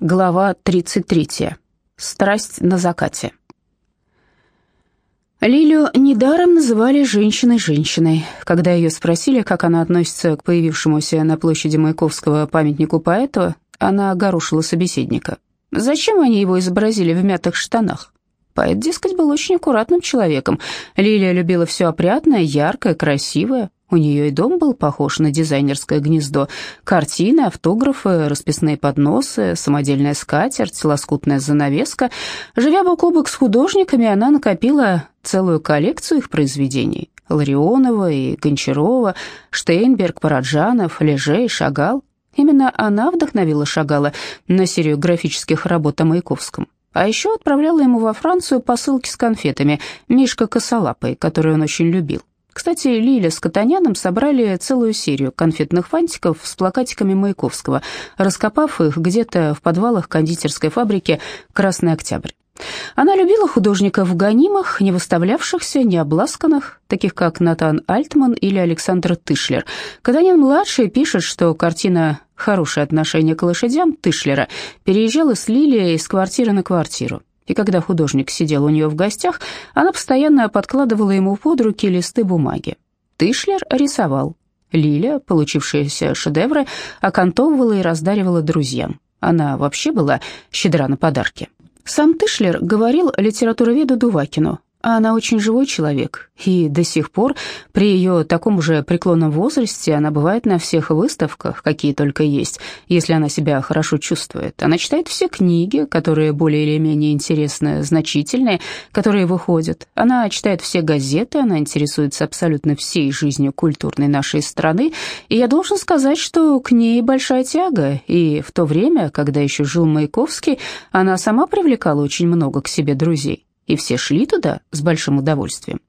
Глава 33. Страсть на закате. Лилю недаром называли «женщиной-женщиной». Когда ее спросили, как она относится к появившемуся на площади Маяковского памятнику поэту, она огорошила собеседника. Зачем они его изобразили в мятых штанах? Поэт, дескать, был очень аккуратным человеком. Лилия любила все опрятное, яркое, красивое. У нее и дом был похож на дизайнерское гнездо. Картины, автографы, расписные подносы, самодельная скатерть, лоскутная занавеска. Живя бок о бок с художниками, она накопила целую коллекцию их произведений. Ларионова и Гончарова, Штейнберг, Параджанов, Леже и Шагал. Именно она вдохновила Шагала на серию графических работ о Маяковском. А еще отправляла ему во Францию посылки с конфетами «Мишка косолапый», которые он очень любил. Кстати, Лиля с Катаняном собрали целую серию конфетных фантиков с плакатиками Маяковского, раскопав их где-то в подвалах кондитерской фабрики «Красный Октябрь». Она любила художников гонимых, не выставлявшихся, не обласканных, таких как Натан Альтман или Александр Тышлер. Катанин-младший пишет, что картина «Хорошее отношение к лошадям» Тышлера переезжала с Лилией из квартиры на квартиру и когда художник сидел у нее в гостях, она постоянно подкладывала ему под руки листы бумаги. Тышлер рисовал. Лиля, получившиеся шедевры, окантовывала и раздаривала друзьям. Она вообще была щедра на подарки. Сам Тышлер говорил литературоведу Дувакину, а она очень живой человек, и до сих пор при ее таком же преклонном возрасте она бывает на всех выставках, какие только есть, если она себя хорошо чувствует. Она читает все книги, которые более или менее интересны, значительные, которые выходят. Она читает все газеты, она интересуется абсолютно всей жизнью культурной нашей страны, и я должен сказать, что к ней большая тяга, и в то время, когда еще жил Маяковский, она сама привлекала очень много к себе друзей и все шли туда с большим удовольствием.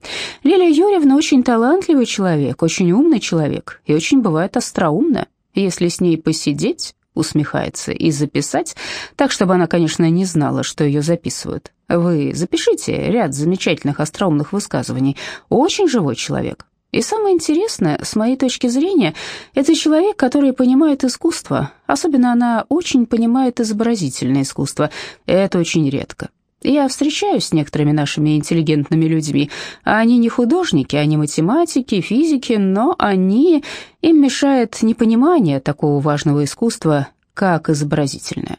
Лилия Юрьевна очень талантливый человек, очень умный человек и очень бывает остроумна. Если с ней посидеть, усмехается, и записать, так, чтобы она, конечно, не знала, что ее записывают. Вы запишите ряд замечательных остроумных высказываний. Очень живой человек. И самое интересное, с моей точки зрения, это человек, который понимает искусство. Особенно она очень понимает изобразительное искусство. Это очень редко. Я встречаюсь с некоторыми нашими интеллигентными людьми. Они не художники, они математики, физики, но они... Им мешает непонимание такого важного искусства, как изобразительное.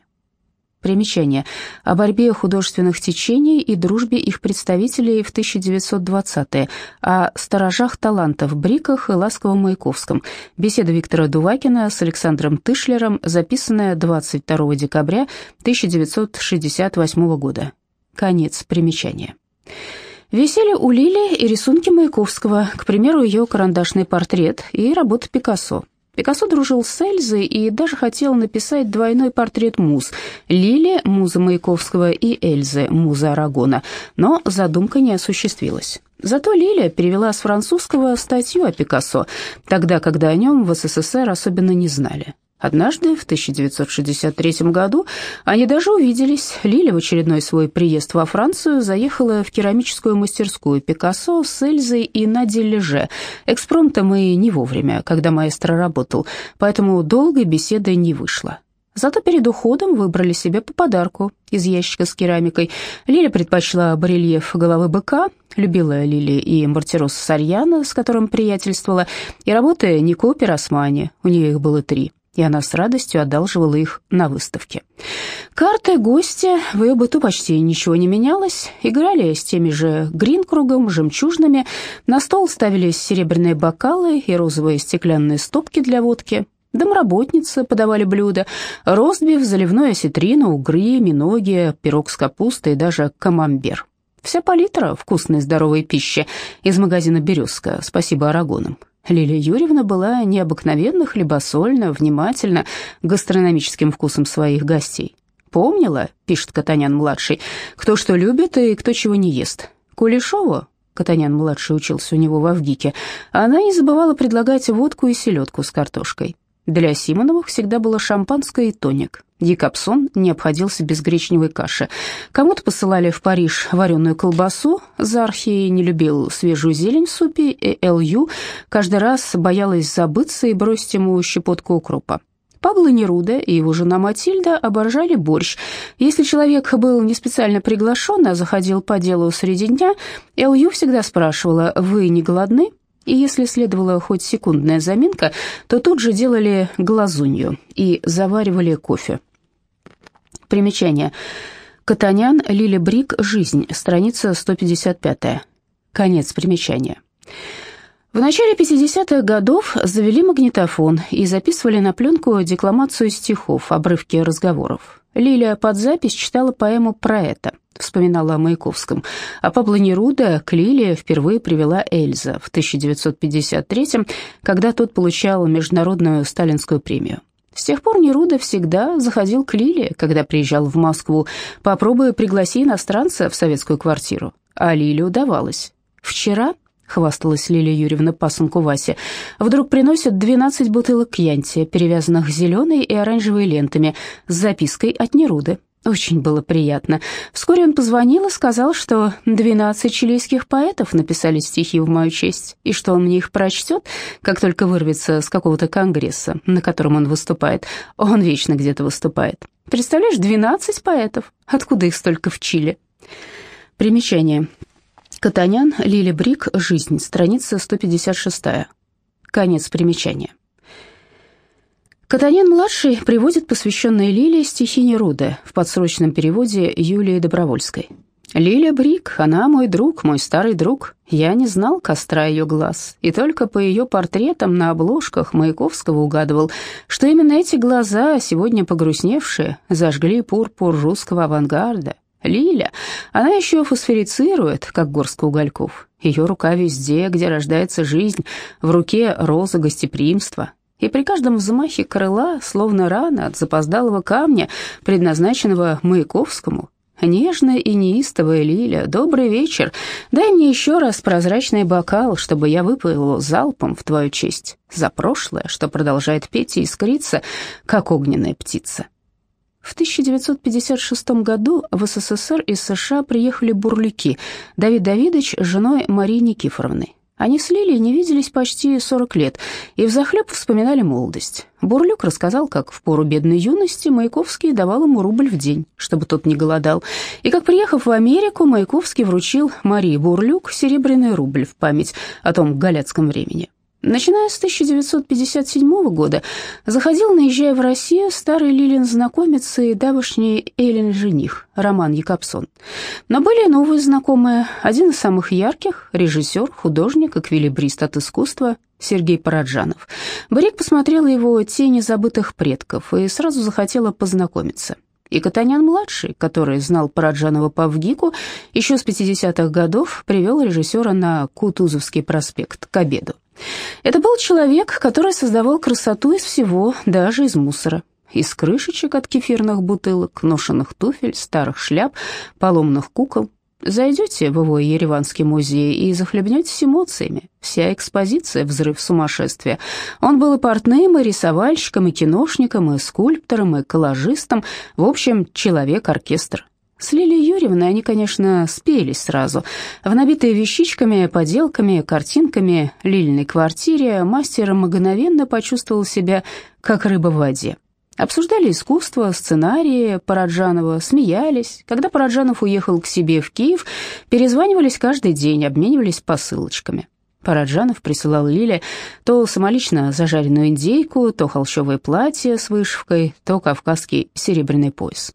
Примечание. О борьбе художественных течений и дружбе их представителей в 1920-е, о сторожах талантов Бриках и Ласковом-Маяковском. Беседа Виктора Дувакина с Александром Тышлером, записанная 22 декабря 1968 года. Конец примечания. Висели у Лили и рисунки Маяковского, к примеру, ее карандашный портрет и работа Пикассо. Пикассо дружил с Эльзой и даже хотел написать двойной портрет муз. Лили – муза Маяковского и Эльзы – муза Арагона, но задумка не осуществилась. Зато Лилия перевела с французского статью о Пикассо, тогда, когда о нем в СССР особенно не знали. Однажды, в 1963 году, они даже увиделись. Лиля в очередной свой приезд во Францию заехала в керамическую мастерскую Пикассо с Эльзой и Нади Леже. Экспромтом и не вовремя, когда маэстро работал, поэтому долгой беседы не вышло. Зато перед уходом выбрали себе по подарку из ящика с керамикой. Лиля предпочла барельеф головы быка, любила Лили и Мартирос Сарьяна, с которым приятельствовала, и работы Нико Пиросмани, у нее их было три и она с радостью одалживала их на выставке. Карты, гости, в ее быту почти ничего не менялось. Играли с теми же гринкругом, жемчужными. На стол ставились серебряные бокалы и розовые стеклянные стопки для водки. Домработницы подавали блюда, ростбиф, заливное осетрина, угры, миноги, пирог с капустой и даже камамбер. Вся палитра вкусной здоровой пищи из магазина «Березка», спасибо Арагонам. Лилия Юрьевна была необыкновенно хлебосольна, внимательна гастрономическим вкусам своих гостей. «Помнила», — пишет Катанян-младший, — «кто что любит и кто чего не ест. Кулешову, Катанян-младший учился у него в Авгике, она не забывала предлагать водку и селедку с картошкой. Для Симоновых всегда было шампанское и тоник. Дикапсон не обходился без гречневой каши. Кому-то посылали в Париж вареную колбасу, Зархи не любил свежую зелень в супе, и Элью каждый раз боялась забыться и бросить ему щепотку укропа. Пабло Неруда и его жена Матильда обожали борщ. Если человек был не специально приглашен, а заходил по делу среди дня, Элью всегда спрашивала «Вы не голодны?». И если следовала хоть секундная заминка, то тут же делали глазунью и заваривали кофе. Примечание. Катанян, Лили Брик, «Жизнь», страница 155. Конец примечания. В начале 50-х годов завели магнитофон и записывали на пленку декламацию стихов, обрывки разговоров. Лилия под запись читала поэму про это, вспоминала о Маяковском. А Пабло Неруда к Лилии впервые привела Эльза в 1953-м, когда тот получал международную сталинскую премию. С тех пор Неруда всегда заходил к Лиле, когда приезжал в Москву. Попробуя пригласи иностранца в советскую квартиру. А Лиле удавалось. Вчера хвасталась Лилия Юрьевна пасынку Васе. Вдруг приносят 12 бутылок кьянти, перевязанных зеленой и оранжевой лентами, с запиской от Неруды. Очень было приятно. Вскоре он позвонил и сказал, что 12 чилийских поэтов написали стихи в мою честь, и что он мне их прочтет, как только вырвется с какого-то конгресса, на котором он выступает. Он вечно где-то выступает. Представляешь, 12 поэтов. Откуда их столько в Чили? Примечание. Катанян, Лили Брик, «Жизнь», страница 156. Конец примечания. Катанян-младший приводит посвященные Лиле стихи Неруды в подсрочном переводе Юлии Добровольской. «Лиля Брик, она мой друг, мой старый друг. Я не знал костра ее глаз, и только по ее портретам на обложках Маяковского угадывал, что именно эти глаза, сегодня погрустневшие, зажгли пурпур русского авангарда, Лиля, она еще фосфорицирует, как горстка угольков. Ее рука везде, где рождается жизнь, в руке роза гостеприимства. И при каждом взмахе крыла, словно рана от запоздалого камня, предназначенного Маяковскому, Нежная и неистовая Лиля, добрый вечер. Дай мне еще раз прозрачный бокал, чтобы я выпил его залпом в твою честь за прошлое, что продолжает петь и искриться, как огненная птица. В 1956 году в СССР из США приехали бурлюки Давид Давидович с женой Марией Никифоровной. Они с Лилией не виделись почти 40 лет и взахлеб вспоминали молодость. Бурлюк рассказал, как в пору бедной юности Маяковский давал ему рубль в день, чтобы тот не голодал, и как, приехав в Америку, Маяковский вручил Марии Бурлюк серебряный рубль в память о том галяцком времени. Начиная с 1957 года заходил, наезжая в Россию, старый Лилин знакомец и давышний Эллин жених Роман Якобсон. Но были и новые знакомые. Один из самых ярких – режиссер, художник, эквилибрист от искусства Сергей Параджанов. Барик посмотрела его «Тени забытых предков» и сразу захотела познакомиться. И Катанян-младший, который знал Параджанова по ВГИКу, еще с 50-х годов привел режиссера на Кутузовский проспект к обеду. Это был человек, который создавал красоту из всего, даже из мусора. Из крышечек от кефирных бутылок, ношенных туфель, старых шляп, поломных кукол. Зайдете в его Ереванский музей и захлебнетесь эмоциями. Вся экспозиция — взрыв сумасшествия. Он был и портным, и рисовальщиком, и киношником, и скульптором, и коллажистом. В общем, человек-оркестр. С Лилией Юрьевной они, конечно, спелись сразу. В набитой вещичками, поделками, картинками Лильной квартире мастер мгновенно почувствовал себя как рыба в воде. Обсуждали искусство, сценарии Параджанова, смеялись. Когда Параджанов уехал к себе в Киев, перезванивались каждый день, обменивались посылочками. Параджанов присылал Лиле то самолично зажаренную индейку, то холщовое платье с вышивкой, то кавказский серебряный пояс.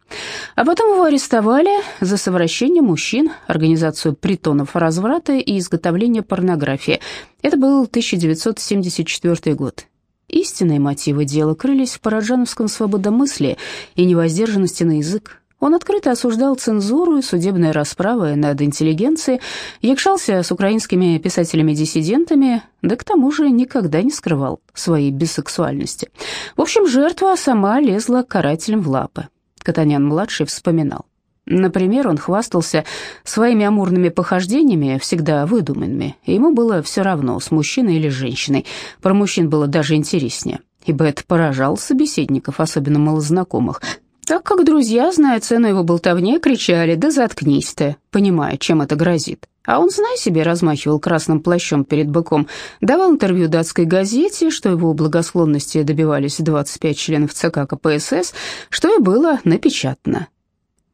А потом его арестовали за совращение мужчин, организацию притонов разврата и изготовление порнографии. Это был 1974 год. Истинные мотивы дела крылись в параджановском свободомыслии и невоздержанности на язык. Он открыто осуждал цензуру и судебные расправы над интеллигенцией, якшался с украинскими писателями-диссидентами, да к тому же никогда не скрывал своей бисексуальности. В общем, жертва сама лезла карателям в лапы. Катанян-младший вспоминал. Например, он хвастался своими амурными похождениями, всегда выдуманными, ему было все равно, с мужчиной или женщиной. Про мужчин было даже интереснее, ибо это поражало собеседников, особенно малознакомых – так как друзья, зная цену его болтовне, кричали «Да заткнись ты», понимая, чем это грозит. А он, зная себе, размахивал красным плащом перед быком, давал интервью датской газете, что его благосклонности добивались 25 членов ЦК КПСС, что и было напечатано.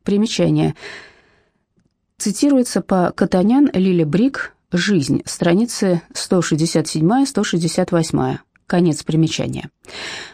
Примечание. Цитируется по Катанян Лиля Брик «Жизнь», страницы 167-168. Конец примечания.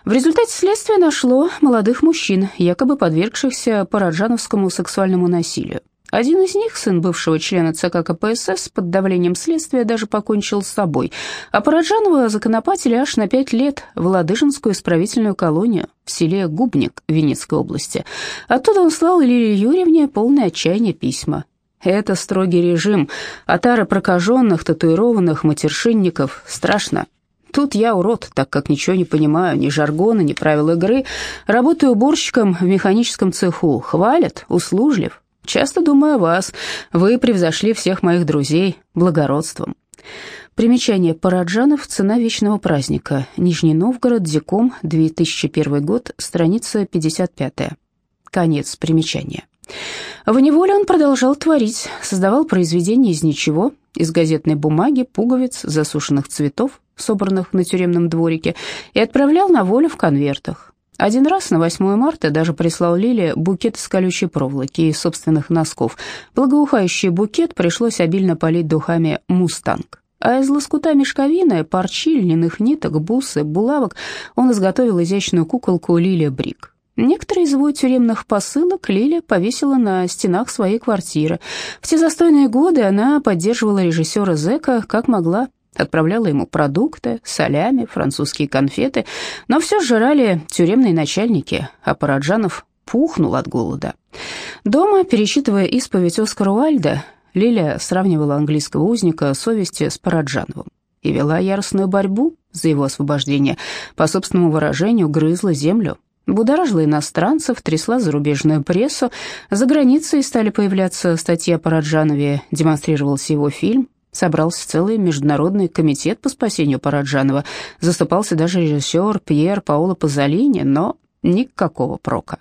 В результате следствия нашло молодых мужчин, якобы подвергшихся параджановскому сексуальному насилию. Один из них, сын бывшего члена ЦК КПСС, под давлением следствия даже покончил с собой, а Параджанова законопатили аж на пять лет в Ладыжинскую исправительную колонию в селе Губник Винницкой области. Оттуда он слал Лилии Юрьевне полное отчаяние письма. Это строгий режим, отара прокаженных, татуированных, матершинников. Страшно. Тут я урод, так как ничего не понимаю, ни жаргона, ни правил игры. Работаю уборщиком в механическом цеху. Хвалят, услужлив. Часто думаю о вас. Вы превзошли всех моих друзей благородством. Примечание Параджанов «Цена вечного праздника». Нижний Новгород, Диком, 2001 год, страница 55. Конец примечания. В неволе он продолжал творить, создавал произведения из ничего, из газетной бумаги, пуговиц, засушенных цветов, собранных на тюремном дворике, и отправлял на волю в конвертах. Один раз на 8 марта даже прислал Лиле букет из колючей проволоки и собственных носков. Благоухающий букет пришлось обильно полить духами «Мустанг». А из лоскута мешковины, парчи, льняных ниток, бусы, булавок он изготовил изящную куколку Лилия Брик. Некоторые из его тюремных посылок Лиля повесила на стенах своей квартиры. В те застойные годы она поддерживала режиссера Зека как могла, отправляла ему продукты, солями, французские конфеты, но все сжирали тюремные начальники, а Параджанов пухнул от голода. Дома, пересчитывая исповедь Оскара Уальда, Лиля сравнивала английского узника совести с Параджановым и вела яростную борьбу за его освобождение, по собственному выражению грызла землю, будоражила иностранцев, трясла зарубежную прессу. За границей стали появляться статьи о Параджанове, демонстрировался его фильм, собрался целый международный комитет по спасению Параджанова, заступался даже режиссер Пьер Паоло Пазолини, но никакого прока.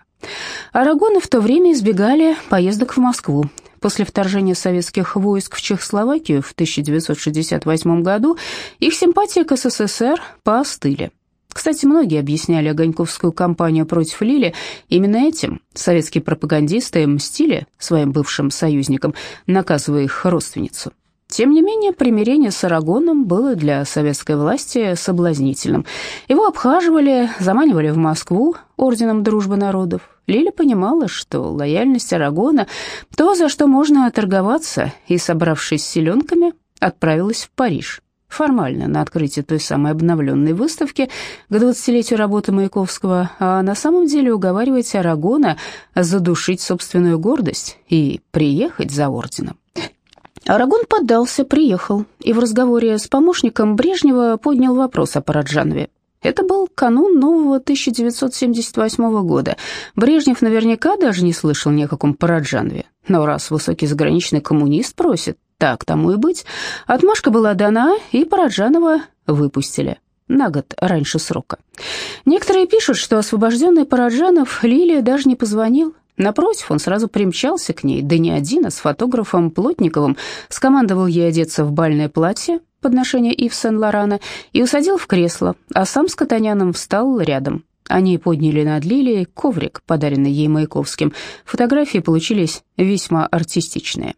Арагоны в то время избегали поездок в Москву. После вторжения советских войск в Чехословакию в 1968 году их симпатия к СССР поостыли. Кстати, многие объясняли огоньковскую кампанию против Лили именно этим. Советские пропагандисты мстили своим бывшим союзникам, наказывая их родственницу. Тем не менее, примирение с Арагоном было для советской власти соблазнительным. Его обхаживали, заманивали в Москву орденом дружбы народов. Лиля понимала, что лояльность Арагона – то, за что можно торговаться, и, собравшись с селенками, отправилась в Париж формально на открытие той самой обновленной выставки к 20-летию работы Маяковского, а на самом деле уговаривать Арагона задушить собственную гордость и приехать за орденом. Арагон поддался, приехал, и в разговоре с помощником Брежнева поднял вопрос о Параджанове. Это был канун нового 1978 года. Брежнев наверняка даже не слышал ни о каком Параджанове. Но раз высокий заграничный коммунист просит, так тому и быть. Отмашка была дана, и Параджанова выпустили на год раньше срока. Некоторые пишут, что освобожденный Параджанов Лилия даже не позвонил. Напротив, он сразу примчался к ней, да не один, а с фотографом Плотниковым, скомандовал ей одеться в бальное платье, подношение Ив Сен-Лорана, и усадил в кресло, а сам с Катаняном встал рядом. Они подняли над Лилией коврик, подаренный ей Маяковским. Фотографии получились весьма артистичные.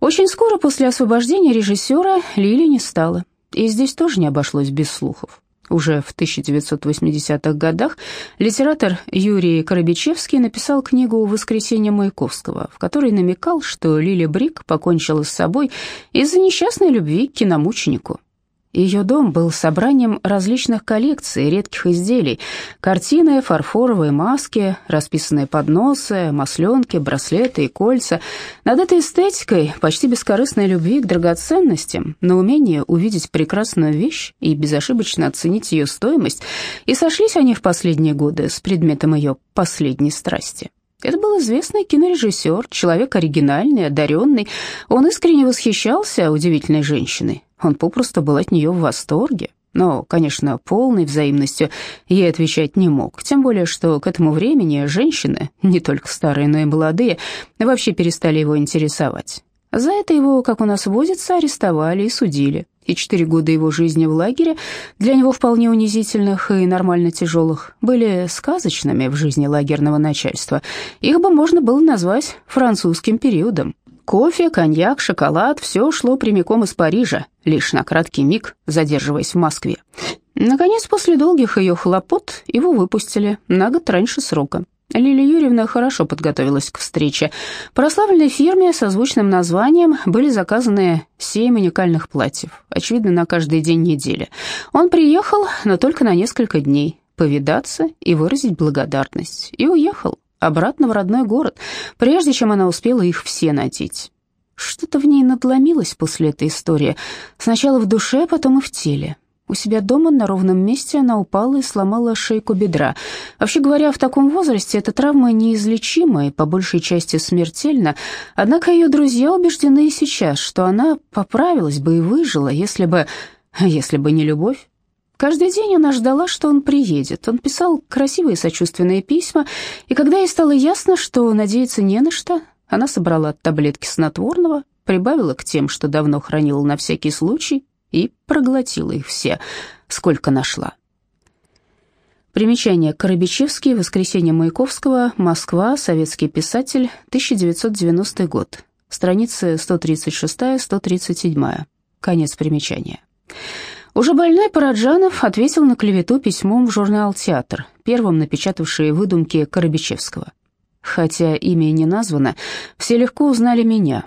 Очень скоро после освобождения режиссера Лили не стало. И здесь тоже не обошлось без слухов. Уже в 1980-х годах литератор Юрий Коробичевский написал книгу «Воскресенье Маяковского», в которой намекал, что Лили Брик покончила с собой из-за несчастной любви к киномученику. Ее дом был собранием различных коллекций редких изделий. Картины, фарфоровые маски, расписанные подносы, масленки, браслеты и кольца. Над этой эстетикой почти бескорыстной любви к драгоценностям, на умение увидеть прекрасную вещь и безошибочно оценить ее стоимость, и сошлись они в последние годы с предметом ее последней страсти. Это был известный кинорежиссер, человек оригинальный, одаренный. Он искренне восхищался удивительной женщиной. Он попросту был от нее в восторге. Но, конечно, полной взаимностью ей отвечать не мог, тем более, что к этому времени женщины, не только старые, но и молодые, вообще перестали его интересовать. За это его, как у нас водится, арестовали и судили. И четыре года его жизни в лагере, для него вполне унизительных и нормально тяжелых, были сказочными в жизни лагерного начальства. Их бы можно было назвать французским периодом. Кофе, коньяк, шоколад – все шло прямиком из Парижа, лишь на краткий миг задерживаясь в Москве. Наконец, после долгих ее хлопот, его выпустили на год раньше срока. Лилия Юрьевна хорошо подготовилась к встрече. Прославленной фирме со звучным названием были заказаны семь уникальных платьев, очевидно, на каждый день недели. Он приехал, но только на несколько дней, повидаться и выразить благодарность, и уехал обратно в родной город, прежде чем она успела их все надеть. Что-то в ней надломилось после этой истории. Сначала в душе, потом и в теле. У себя дома на ровном месте она упала и сломала шейку бедра. Вообще говоря, в таком возрасте эта травма неизлечима и по большей части смертельна. Однако ее друзья убеждены и сейчас, что она поправилась бы и выжила, если бы... если бы не любовь. Каждый день она ждала, что он приедет. Он писал красивые сочувственные письма, и когда ей стало ясно, что надеяться не на что, она собрала таблетки снотворного, прибавила к тем, что давно хранила на всякий случай, и проглотила их все, сколько нашла. Примечание. Коробичевский, Воскресенье Маяковского, Москва, советский писатель, 1990 год. Страницы 136-137. Конец примечания. Уже больной Параджанов ответил на клевету письмом в журнал «Театр», первым напечатавший выдумки Коробичевского. Хотя имя не названо, все легко узнали меня.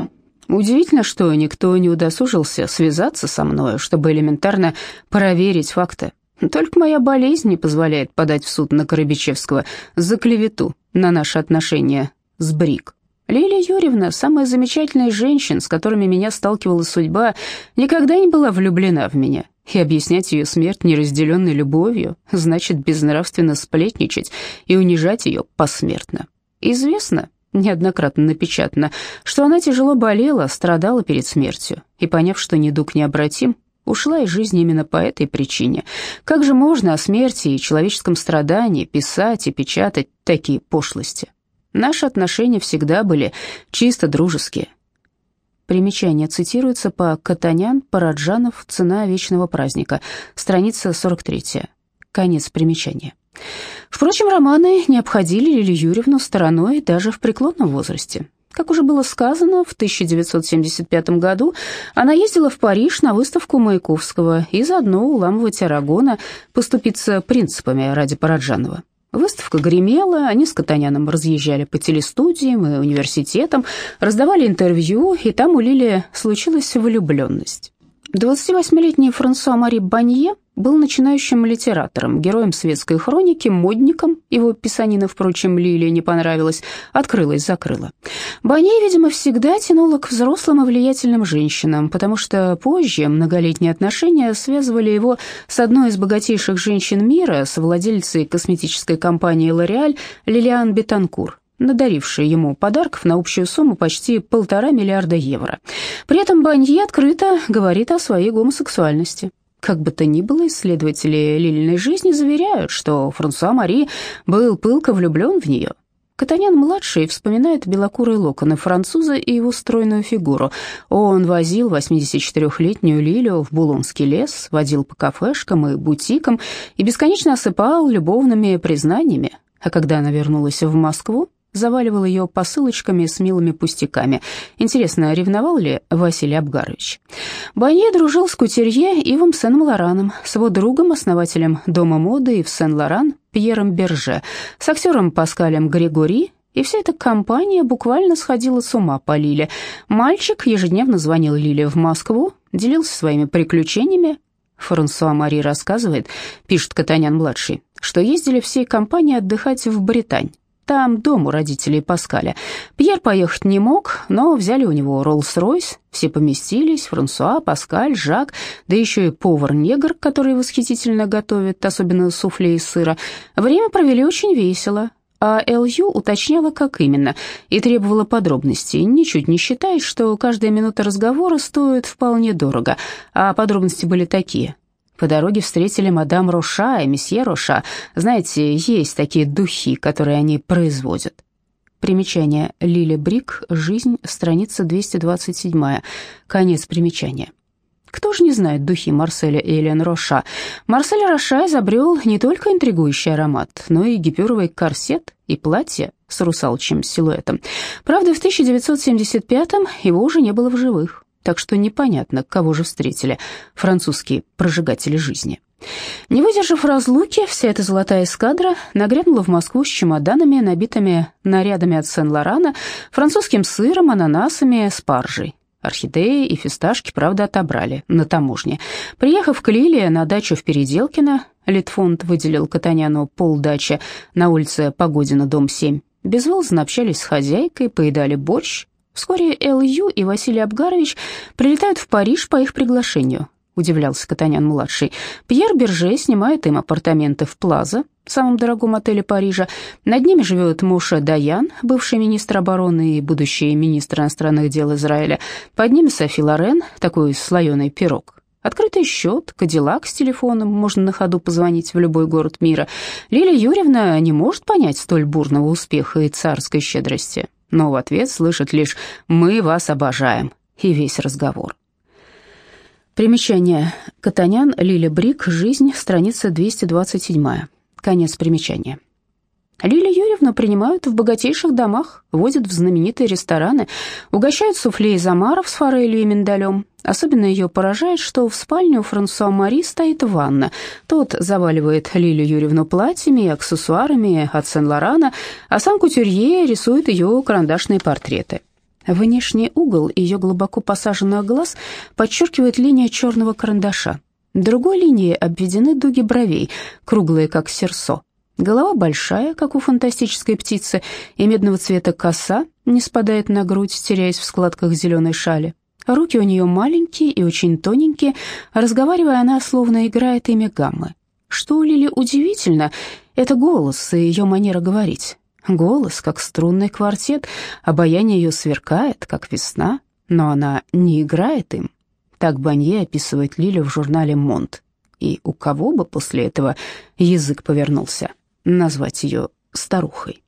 Удивительно, что никто не удосужился связаться со мной, чтобы элементарно проверить факты. Только моя болезнь не позволяет подать в суд на Коробичевского за клевету на наши отношения с Брик. Лилия Юрьевна, самая замечательная женщина, с которыми меня сталкивала судьба, никогда не была влюблена в меня и объяснять ее смерть неразделенной любовью значит безнравственно сплетничать и унижать ее посмертно. Известно, неоднократно напечатано, что она тяжело болела, страдала перед смертью, и, поняв, что недуг необратим, ушла из жизни именно по этой причине. Как же можно о смерти и человеческом страдании писать и печатать такие пошлости? Наши отношения всегда были чисто дружеские, Примечание цитируется по Катанян, Параджанов, «Цена вечного праздника», страница 43. Конец примечания. Впрочем, романы не обходили Лилию Юрьевну стороной даже в преклонном возрасте. Как уже было сказано, в 1975 году она ездила в Париж на выставку Маяковского и заодно уламывать Арагона поступиться принципами ради Параджанова. Выставка гремела, они с Катаняном разъезжали по телестудиям и университетам, раздавали интервью, и там у Лили случилась влюбленность. 28-летний Франсуа Мари Банье был начинающим литератором, героем светской хроники, модником, его писанина, впрочем, Лилии не понравилась, открылась-закрыла. Банье, видимо, всегда тянула к взрослым и влиятельным женщинам, потому что позже многолетние отношения связывали его с одной из богатейших женщин мира, с владельцей косметической компании «Лореаль» Лилиан Бетанкур надаривший ему подарков на общую сумму почти полтора миллиарда евро. При этом Банье открыто говорит о своей гомосексуальности. Как бы то ни было, исследователи Лилиной жизни заверяют, что Франсуа Мари был пылко влюблен в нее. Катанян-младший вспоминает белокурые локоны француза и его стройную фигуру. Он возил 84-летнюю Лилию в Булонский лес, водил по кафешкам и бутикам и бесконечно осыпал любовными признаниями. А когда она вернулась в Москву, заваливал ее посылочками с милыми пустяками. Интересно, ревновал ли Василий Абгарович? Банье дружил с кутерье Ивом Сен-Лораном, с его другом, основателем Дома моды в Сен-Лоран Пьером Берже, с актером Паскалем Григори, и вся эта компания буквально сходила с ума по Лиле. Мальчик ежедневно звонил Лиле в Москву, делился своими приключениями. Франсуа Мари рассказывает, пишет Катанян-младший, что ездили всей компанией отдыхать в Британь. Там дом у родителей Паскаля. Пьер поехать не мог, но взяли у него Роллс-Ройс. Все поместились, Франсуа, Паскаль, Жак, да еще и повар-негр, который восхитительно готовит, особенно суфле из сыра. Время провели очень весело, а Эл.Ю. уточняла, как именно, и требовала подробностей, ничуть не считая, что каждая минута разговора стоит вполне дорого, а подробности были такие – По дороге встретили мадам Роша и месье Роша. Знаете, есть такие духи, которые они производят. Примечание. Лили Брик. Жизнь. Страница 227. Конец примечания. Кто же не знает духи Марселя и Элен Роша? Марсель Роша изобрел не только интригующий аромат, но и гипюровый корсет и платье с русалчьим силуэтом. Правда, в 1975-м его уже не было в живых так что непонятно, кого же встретили французские прожигатели жизни. Не выдержав разлуки, вся эта золотая эскадра нагрянула в Москву с чемоданами, набитыми нарядами от Сен-Лорана, французским сыром, ананасами, спаржей. Орхидеи и фисташки, правда, отобрали на таможне. Приехав к Лиле на дачу в Переделкино, Литфонд выделил Катаняну полдачи на улице Погодина, дом 7. Безволзно общались с хозяйкой, поедали борщ, Вскоре Эл.Ю. и Василий Абгарович прилетают в Париж по их приглашению, удивлялся Катанян-младший. Пьер Берже снимает им апартаменты в Плаза, самом дорогом отеле Парижа. Над ними живет Муша Даян, бывший министр обороны и будущий министр иностранных дел Израиля. Под ними Софи Лорен, такой слоеный пирог. Открытый счет, кадиллак с телефоном, можно на ходу позвонить в любой город мира. Лилия Юрьевна не может понять столь бурного успеха и царской щедрости но в ответ слышит лишь «мы вас обожаем» и весь разговор. Примечание. Катанян, Лиля Брик, «Жизнь», страница 227. Конец примечания. Лилию Юрьевну принимают в богатейших домах, водят в знаменитые рестораны, угощают суфле из омаров с форелью и миндалем. Особенно ее поражает, что в спальне у Франсуа Мари стоит ванна. Тот заваливает Лилию Юрьевну платьями и аксессуарами от Сен-Лорана, а сам кутюрье рисует ее карандашные портреты. Внешний угол ее глубоко посаженных глаз подчеркивает линия черного карандаша. Другой линией обведены дуги бровей, круглые, как серсо. Голова большая, как у фантастической птицы, и медного цвета коса не спадает на грудь, теряясь в складках зеленой шали. Руки у нее маленькие и очень тоненькие, разговаривая, она словно играет ими гаммы. Что у Лили удивительно, это голос и ее манера говорить. Голос, как струнный квартет, обаяние ее сверкает, как весна, но она не играет им. Так Банье описывает Лили в журнале «Монт». И у кого бы после этого язык повернулся? Назвать ее старухой.